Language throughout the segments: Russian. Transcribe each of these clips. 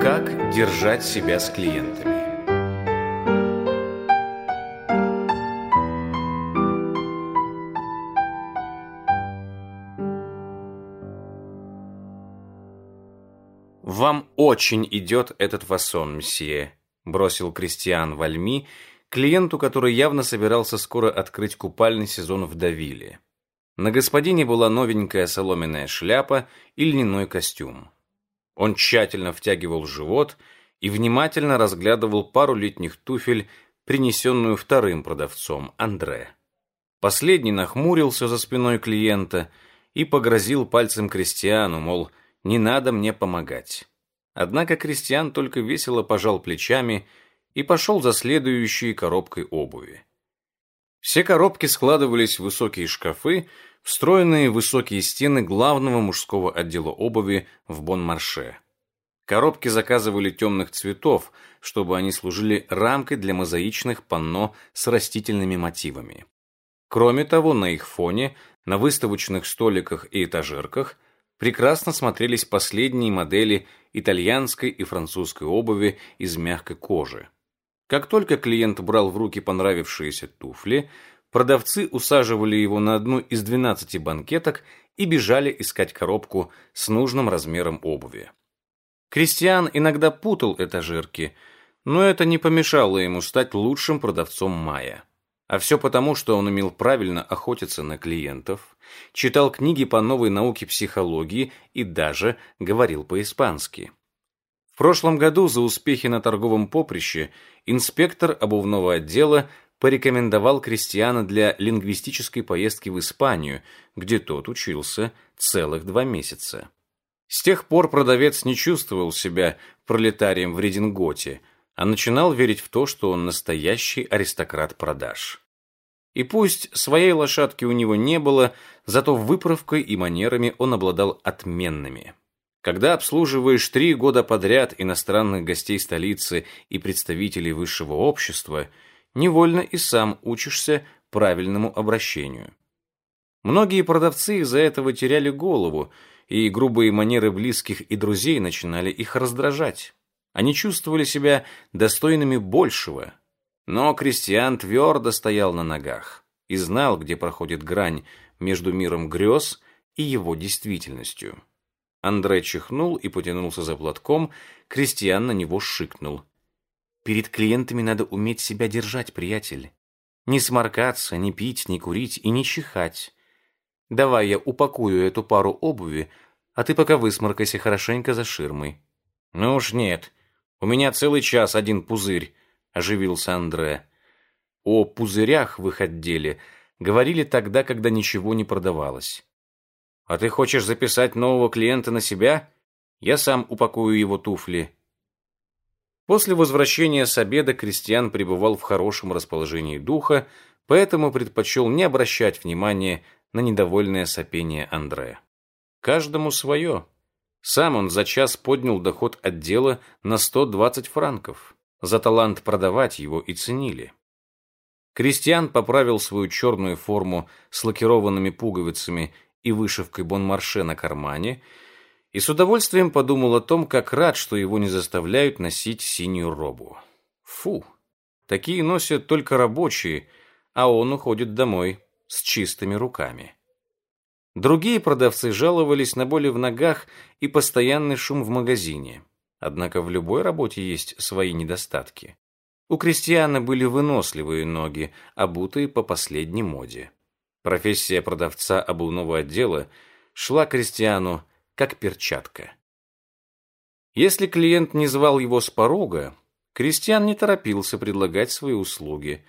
Как держать себя с клиентами? «Вам очень идет этот фасон, мсье», — бросил Кристиан Вальми клиенту, который явно собирался скоро открыть купальный сезон в Давиле. На господине была новенькая соломенная шляпа и льняной костюм. Он тщательно втягивал живот и внимательно разглядывал пару летних туфель, принесенную вторым продавцом, Андре. Последний нахмурился за спиной клиента и погрозил пальцем Кристиану, мол, не надо мне помогать. Однако Кристиан только весело пожал плечами и пошел за следующей коробкой обуви. Все коробки складывались в высокие шкафы, встроенные в высокие стены главного мужского отдела обуви в Бон-Марше. Коробки заказывали темных цветов, чтобы они служили рамкой для мозаичных панно с растительными мотивами. Кроме того, на их фоне, на выставочных столиках и этажерках прекрасно смотрелись последние модели итальянской и французской обуви из мягкой кожи. Как только клиент брал в руки понравившиеся туфли, продавцы усаживали его на одну из 12 банкеток и бежали искать коробку с нужным размером обуви. Кристиан иногда путал этажерки, но это не помешало ему стать лучшим продавцом Мая. А все потому, что он умел правильно охотиться на клиентов, читал книги по новой науке психологии и даже говорил по-испански прошлом году за успехи на торговом поприще инспектор обувного отдела порекомендовал Кристиана для лингвистической поездки в Испанию, где тот учился целых два месяца. С тех пор продавец не чувствовал себя пролетарием в Рединготе, а начинал верить в то, что он настоящий аристократ продаж. И пусть своей лошадки у него не было, зато выправкой и манерами он обладал отменными. Когда обслуживаешь три года подряд иностранных гостей столицы и представителей высшего общества, невольно и сам учишься правильному обращению. Многие продавцы из-за этого теряли голову, и грубые манеры близких и друзей начинали их раздражать. Они чувствовали себя достойными большего. Но Кристиан твердо стоял на ногах и знал, где проходит грань между миром грез и его действительностью. Андрей чихнул и потянулся за платком, Кристиан на него шикнул. «Перед клиентами надо уметь себя держать, приятель. Не сморкаться, не пить, не курить и не чихать. Давай я упакую эту пару обуви, а ты пока высморкайся хорошенько за ширмой». «Ну уж нет, у меня целый час один пузырь», — оживился Андре. О пузырях в их отделе говорили тогда, когда ничего не продавалось. А ты хочешь записать нового клиента на себя? Я сам упакую его туфли. После возвращения с обеда Кристиан пребывал в хорошем расположении духа, поэтому предпочел не обращать внимания на недовольное сопение Андрея. Каждому свое. Сам он за час поднял доход отдела на 120 франков. За талант продавать его и ценили. Кристиан поправил свою черную форму с лакированными пуговицами и вышивкой Бонмарше на кармане, и с удовольствием подумал о том, как рад, что его не заставляют носить синюю робу. Фу, такие носят только рабочие, а он уходит домой с чистыми руками. Другие продавцы жаловались на боли в ногах и постоянный шум в магазине. Однако в любой работе есть свои недостатки. У крестьяна были выносливые ноги, обутые по последней моде. Профессия продавца обувного отдела шла крестьяну как перчатка. Если клиент не звал его с порога, крестьян не торопился предлагать свои услуги.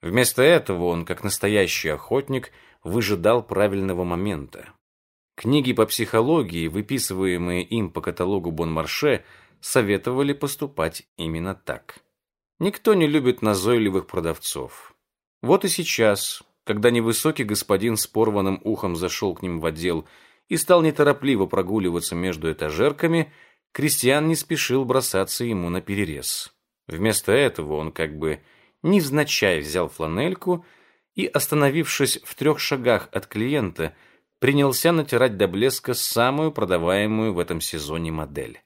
Вместо этого он, как настоящий охотник, выжидал правильного момента. Книги по психологии, выписываемые им по каталогу Бонмарше, советовали поступать именно так. Никто не любит назойливых продавцов. Вот и сейчас когда невысокий господин с порванным ухом зашел к ним в отдел и стал неторопливо прогуливаться между этажерками, Кристиан не спешил бросаться ему на перерез. Вместо этого он как бы невзначай взял фланельку и, остановившись в трех шагах от клиента, принялся натирать до блеска самую продаваемую в этом сезоне модель.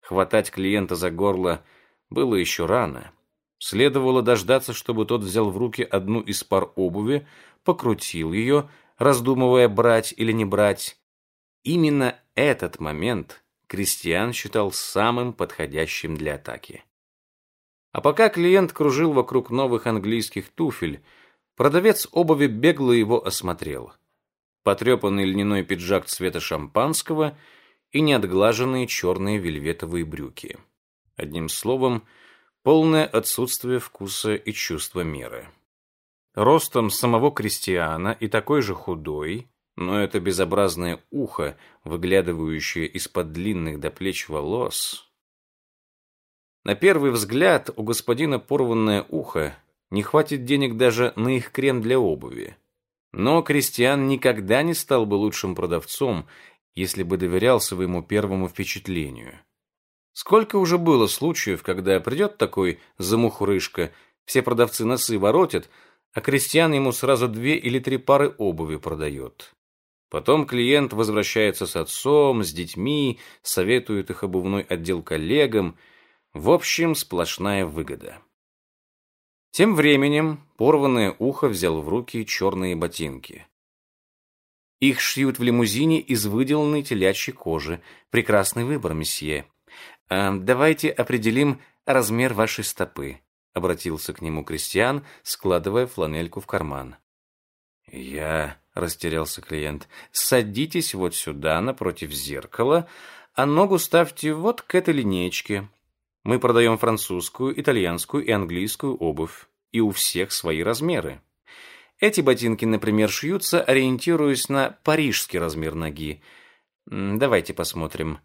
Хватать клиента за горло было еще рано. Следовало дождаться, чтобы тот взял в руки одну из пар обуви, покрутил ее, раздумывая, брать или не брать. Именно этот момент Кристиан считал самым подходящим для атаки. А пока клиент кружил вокруг новых английских туфель, продавец обуви бегло его осмотрел. Потрепанный льняной пиджак цвета шампанского и неотглаженные черные вельветовые брюки. Одним словом, полное отсутствие вкуса и чувства меры. Ростом самого крестьяна и такой же худой, но это безобразное ухо, выглядывающее из-под длинных до плеч волос. На первый взгляд у господина порванное ухо не хватит денег даже на их крем для обуви. Но крестьян никогда не стал бы лучшим продавцом, если бы доверял своему первому впечатлению. Сколько уже было случаев, когда придет такой замухрышка, все продавцы носы воротят, а крестьян ему сразу две или три пары обуви продает. Потом клиент возвращается с отцом, с детьми, советует их обувной отдел коллегам. В общем, сплошная выгода. Тем временем порванное ухо взял в руки черные ботинки. Их шьют в лимузине из выделанной телячьей кожи. Прекрасный выбор, месье. «Э, «Давайте определим размер вашей стопы», — обратился к нему Кристиан, складывая фланельку в карман. «Я...» — растерялся клиент. «Садитесь вот сюда, напротив зеркала, а ногу ставьте вот к этой линеечке. Мы продаем французскую, итальянскую и английскую обувь, и у всех свои размеры. Эти ботинки, например, шьются, ориентируясь на парижский размер ноги. Давайте посмотрим».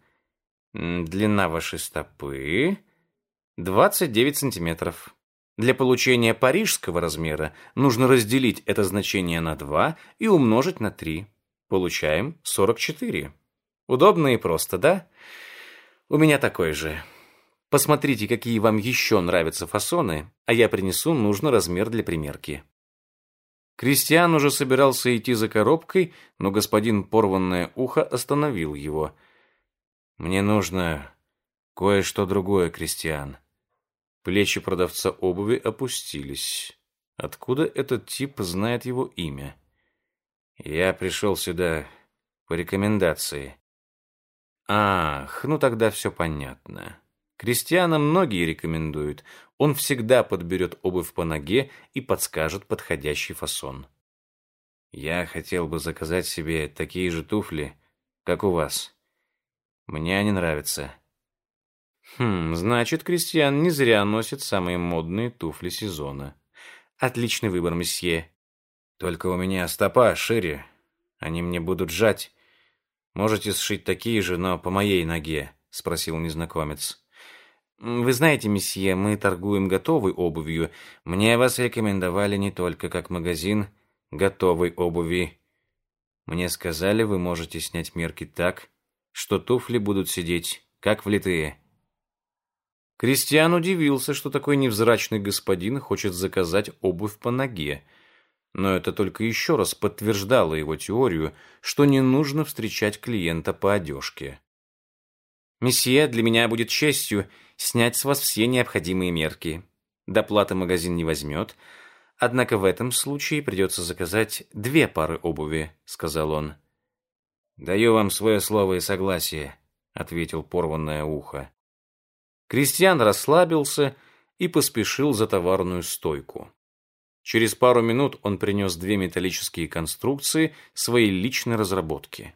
Длина вашей стопы 29 сантиметров. Для получения парижского размера нужно разделить это значение на 2 и умножить на 3. Получаем 44. Удобно и просто, да? У меня такой же. Посмотрите, какие вам еще нравятся фасоны, а я принесу нужный размер для примерки. Кристиан уже собирался идти за коробкой, но господин порванное ухо остановил его – мне нужно кое-что другое, Кристиан. Плечи продавца обуви опустились. Откуда этот тип знает его имя? Я пришел сюда по рекомендации. Ах, ну тогда все понятно. Крестьянам многие рекомендуют. Он всегда подберет обувь по ноге и подскажет подходящий фасон. Я хотел бы заказать себе такие же туфли, как у вас. Мне они нравятся. Хм, значит, крестьян не зря носит самые модные туфли сезона. Отличный выбор, месье. Только у меня стопа шире. Они мне будут жать. Можете сшить такие же, но по моей ноге, спросил незнакомец. Вы знаете, месье, мы торгуем готовой обувью. Мне вас рекомендовали не только как магазин готовой обуви. Мне сказали, вы можете снять мерки так, что туфли будут сидеть, как влитые. Кристиан удивился, что такой невзрачный господин хочет заказать обувь по ноге, но это только еще раз подтверждало его теорию, что не нужно встречать клиента по одежке. «Месье, для меня будет честью снять с вас все необходимые мерки. Доплаты магазин не возьмет, однако в этом случае придется заказать две пары обуви», — сказал он. «Даю вам свое слово и согласие», — ответил порванное ухо. Кристиан расслабился и поспешил за товарную стойку. Через пару минут он принес две металлические конструкции своей личной разработки.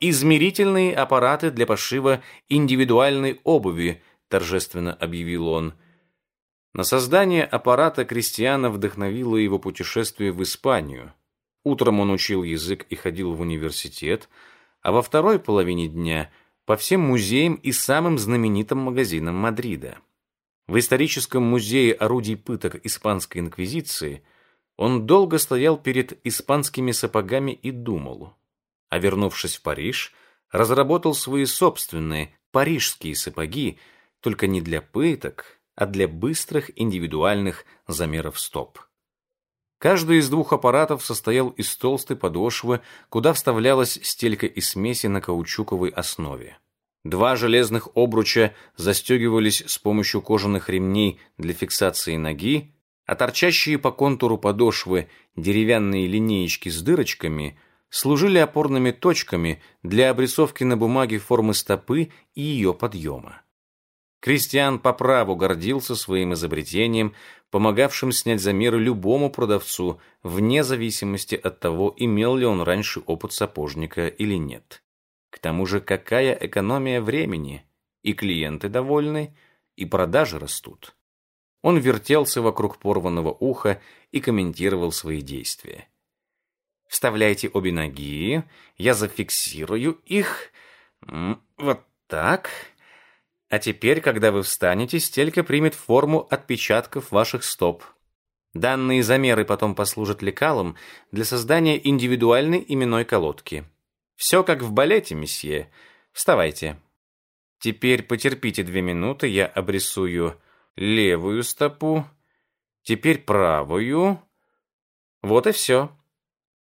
«Измерительные аппараты для пошива индивидуальной обуви», — торжественно объявил он. На создание аппарата Кристиана вдохновило его путешествие в Испанию, Утром он учил язык и ходил в университет, а во второй половине дня по всем музеям и самым знаменитым магазинам Мадрида. В историческом музее орудий пыток Испанской инквизиции он долго стоял перед испанскими сапогами и думал. А вернувшись в Париж, разработал свои собственные парижские сапоги, только не для пыток, а для быстрых индивидуальных замеров стоп. Каждый из двух аппаратов состоял из толстой подошвы, куда вставлялась стелька из смеси на каучуковой основе. Два железных обруча застегивались с помощью кожаных ремней для фиксации ноги, а торчащие по контуру подошвы деревянные линеечки с дырочками служили опорными точками для обрисовки на бумаге формы стопы и ее подъема. Кристиан по праву гордился своим изобретением, помогавшим снять замеры любому продавцу, вне зависимости от того, имел ли он раньше опыт сапожника или нет. К тому же какая экономия времени? И клиенты довольны, и продажи растут. Он вертелся вокруг порванного уха и комментировал свои действия. «Вставляйте обе ноги, я зафиксирую их. Вот так. А теперь, когда вы встанете, стелька примет форму отпечатков ваших стоп. Данные замеры потом послужат лекалом для создания индивидуальной именной колодки. Все как в балете, месье. Вставайте. Теперь потерпите две минуты, я обрисую левую стопу, теперь правую. Вот и все.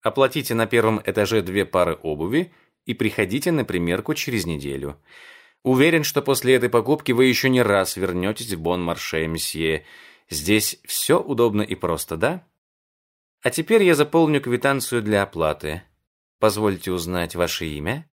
Оплатите на первом этаже две пары обуви и приходите на примерку через неделю. Уверен, что после этой покупки вы еще не раз вернетесь в Бон-Марше, месье. Здесь все удобно и просто, да? А теперь я заполню квитанцию для оплаты. Позвольте узнать ваше имя?»